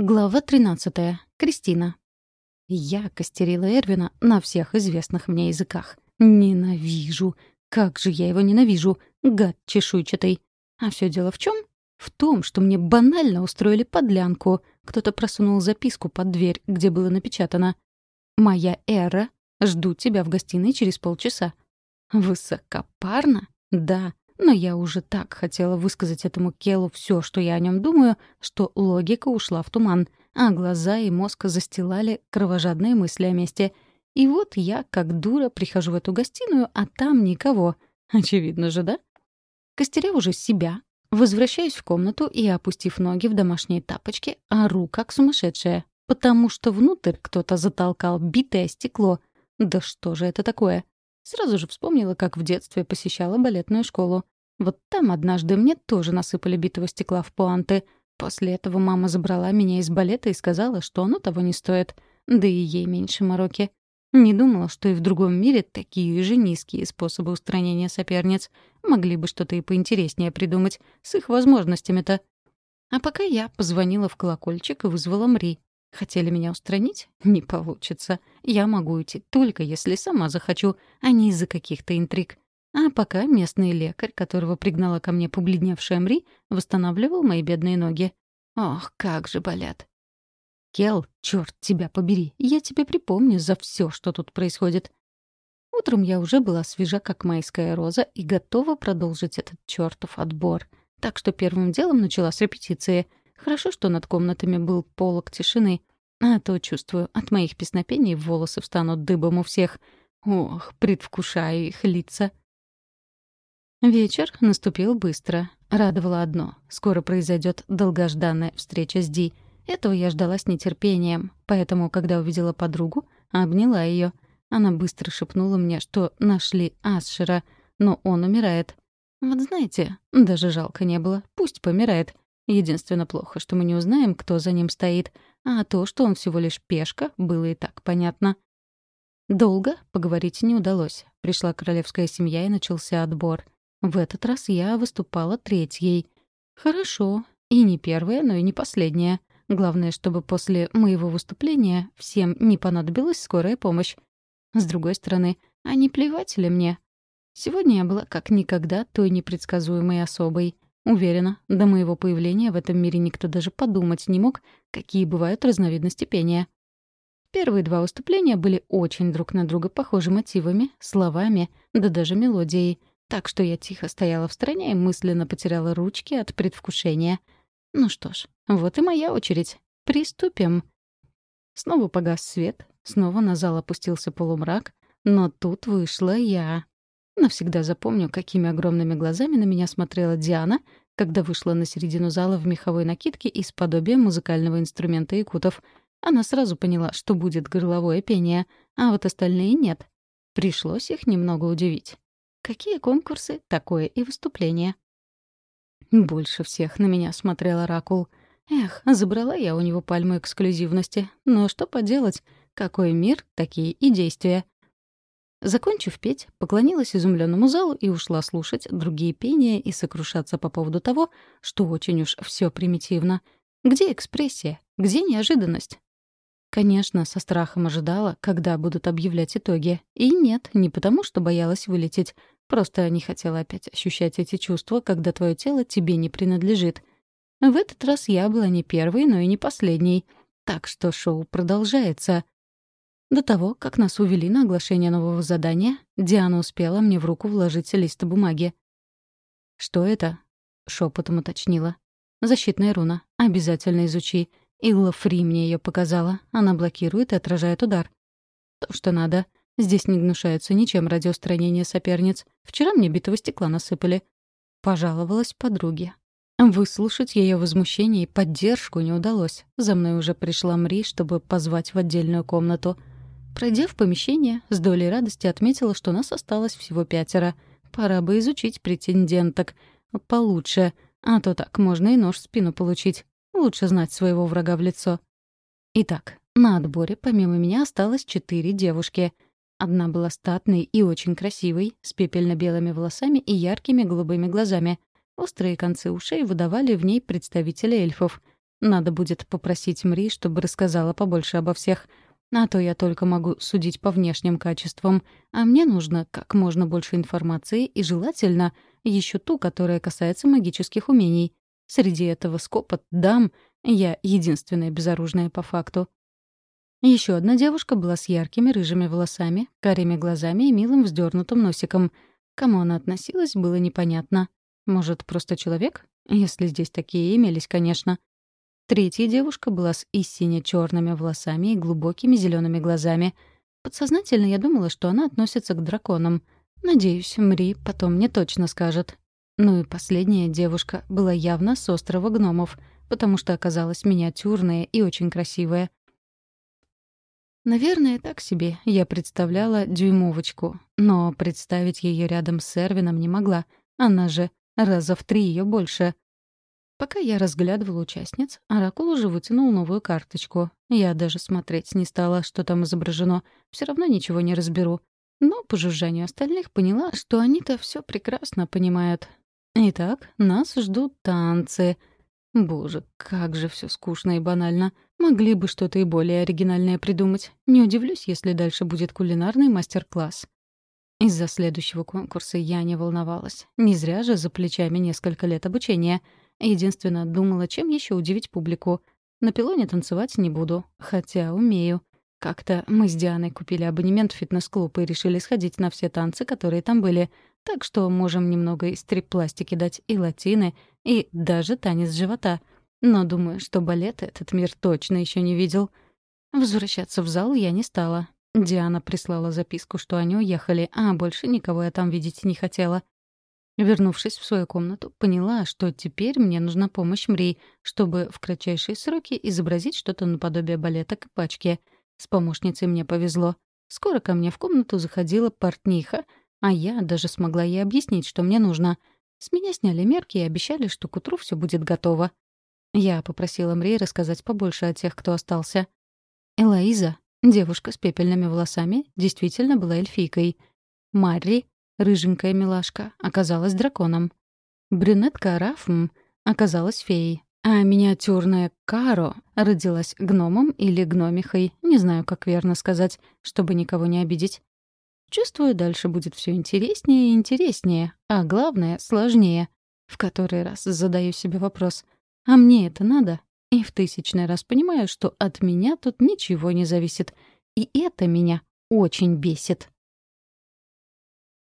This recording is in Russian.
Глава 13. Кристина. Я костерила Эрвина на всех известных мне языках. Ненавижу. Как же я его ненавижу. Гад чешуйчатый. А все дело в чем? В том, что мне банально устроили подлянку. Кто-то просунул записку под дверь, где было напечатано «Моя Эра, жду тебя в гостиной через полчаса». Высокопарно? Да. Но я уже так хотела высказать этому Келу все, что я о нем думаю, что логика ушла в туман, а глаза и мозг застилали кровожадные мысли о месте. И вот я, как дура, прихожу в эту гостиную, а там никого. Очевидно же, да? Костеря уже себя, возвращаюсь в комнату и, опустив ноги в домашние тапочки, ору как сумасшедшая, потому что внутрь кто-то затолкал битое стекло. Да что же это такое? Сразу же вспомнила, как в детстве посещала балетную школу. Вот там однажды мне тоже насыпали битого стекла в пуанты. После этого мама забрала меня из балета и сказала, что оно того не стоит. Да и ей меньше мороки. Не думала, что и в другом мире такие же низкие способы устранения соперниц. Могли бы что-то и поинтереснее придумать, с их возможностями-то. А пока я позвонила в колокольчик и вызвала Мри. Хотели меня устранить? Не получится. Я могу уйти только если сама захочу, а не из-за каких-то интриг. А пока местный лекарь, которого пригнала ко мне побледневшая Мри, восстанавливал мои бедные ноги. Ох, как же болят. Кел, черт тебя побери, я тебе припомню за все, что тут происходит. Утром я уже была свежа, как майская роза, и готова продолжить этот чертов отбор. Так что первым делом начала с репетиции — Хорошо, что над комнатами был полог тишины. А то, чувствую, от моих песнопений волосы встанут дыбом у всех. Ох, предвкушаю их лица. Вечер наступил быстро. Радовало одно — скоро произойдет долгожданная встреча с Ди. Этого я ждала с нетерпением, поэтому, когда увидела подругу, обняла ее. Она быстро шепнула мне, что нашли Асшера, но он умирает. Вот знаете, даже жалко не было. Пусть помирает. Единственное плохо, что мы не узнаем, кто за ним стоит, а то, что он всего лишь пешка, было и так понятно. Долго поговорить не удалось. Пришла королевская семья и начался отбор. В этот раз я выступала третьей. Хорошо. И не первая, но и не последняя. Главное, чтобы после моего выступления всем не понадобилась скорая помощь. С другой стороны, а не плевать ли мне? Сегодня я была как никогда той непредсказуемой особой — Уверена, до моего появления в этом мире никто даже подумать не мог, какие бывают разновидности пения. Первые два выступления были очень друг на друга похожи мотивами, словами, да даже мелодией, так что я тихо стояла в стороне и мысленно потеряла ручки от предвкушения. Ну что ж, вот и моя очередь. Приступим. Снова погас свет, снова на зал опустился полумрак, но тут вышла я. Навсегда запомню, какими огромными глазами на меня смотрела Диана, когда вышла на середину зала в меховой накидке из подобия музыкального инструмента якутов. Она сразу поняла, что будет горловое пение, а вот остальные нет. Пришлось их немного удивить. Какие конкурсы, такое и выступление. Больше всех на меня смотрел Оракул. Эх, забрала я у него пальму эксклюзивности. Но что поделать? Какой мир, такие и действия. Закончив петь, поклонилась изумленному залу и ушла слушать другие пения и сокрушаться по поводу того, что очень уж все примитивно. Где экспрессия? Где неожиданность? Конечно, со страхом ожидала, когда будут объявлять итоги. И нет, не потому, что боялась вылететь. Просто не хотела опять ощущать эти чувства, когда твое тело тебе не принадлежит. В этот раз я была не первой, но и не последней. Так что шоу продолжается. До того, как нас увели на оглашение нового задания, Диана успела мне в руку вложить лист бумаги. «Что это?» — шепотом уточнила. «Защитная руна. Обязательно изучи. Илла Фри мне ее показала. Она блокирует и отражает удар. То, что надо. Здесь не гнушаются ничем ради устранения соперниц. Вчера мне битого стекла насыпали». Пожаловалась подруге. Выслушать ее возмущение и поддержку не удалось. За мной уже пришла Мри, чтобы позвать в отдельную комнату — Пройдя в помещение, с долей радости отметила, что нас осталось всего пятеро. Пора бы изучить претенденток. Получше. А то так можно и нож в спину получить. Лучше знать своего врага в лицо. Итак, на отборе помимо меня осталось четыре девушки. Одна была статной и очень красивой, с пепельно-белыми волосами и яркими голубыми глазами. Острые концы ушей выдавали в ней представителя эльфов. Надо будет попросить Мри, чтобы рассказала побольше обо всех. А то я только могу судить по внешним качествам, а мне нужно как можно больше информации и, желательно, еще ту, которая касается магических умений. Среди этого скопа дам я единственная безоружная по факту. Еще одна девушка была с яркими рыжими волосами, карими глазами и милым вздернутым носиком. Кому она относилась, было непонятно. Может, просто человек? Если здесь такие имелись, конечно. Третья девушка была с истинно черными волосами и глубокими зелеными глазами. Подсознательно я думала, что она относится к драконам. Надеюсь, Мри потом мне точно скажет. Ну и последняя девушка была явно с острова гномов, потому что оказалась миниатюрная и очень красивая. Наверное, так себе я представляла дюймовочку, но представить ее рядом с Эрвином не могла. Она же раза в три ее больше. Пока я разглядывала участниц, Оракул уже вытянул новую карточку. Я даже смотреть не стала, что там изображено. Все равно ничего не разберу. Но по жужжанию остальных поняла, что они-то все прекрасно понимают. Итак, нас ждут танцы — Боже, как же все скучно и банально. Могли бы что-то и более оригинальное придумать. Не удивлюсь, если дальше будет кулинарный мастер-класс. Из-за следующего конкурса я не волновалась. Не зря же за плечами несколько лет обучения. Единственное, думала, чем еще удивить публику. На пилоне танцевать не буду, хотя умею. Как-то мы с Дианой купили абонемент в фитнес-клуб и решили сходить на все танцы, которые там были. Так что можем немного из стрип-пластики дать и латины, и даже танец живота. Но думаю, что балет этот мир точно еще не видел. Возвращаться в зал я не стала. Диана прислала записку, что они уехали, а больше никого я там видеть не хотела. Вернувшись в свою комнату, поняла, что теперь мне нужна помощь Мрей, чтобы в кратчайшие сроки изобразить что-то наподобие балета к пачке. С помощницей мне повезло. Скоро ко мне в комнату заходила портниха, а я даже смогла ей объяснить, что мне нужно. С меня сняли мерки и обещали, что к утру все будет готово. Я попросила Мрей рассказать побольше о тех, кто остался. Элоиза, девушка с пепельными волосами, действительно была эльфийкой. Марри, рыженькая милашка, оказалась драконом. Брюнетка Рафм оказалась феей, а миниатюрная Каро родилась гномом или гномихой, не знаю, как верно сказать, чтобы никого не обидеть. Чувствую, дальше будет все интереснее и интереснее, а главное — сложнее. В который раз задаю себе вопрос, а мне это надо? И в тысячный раз понимаю, что от меня тут ничего не зависит. И это меня очень бесит.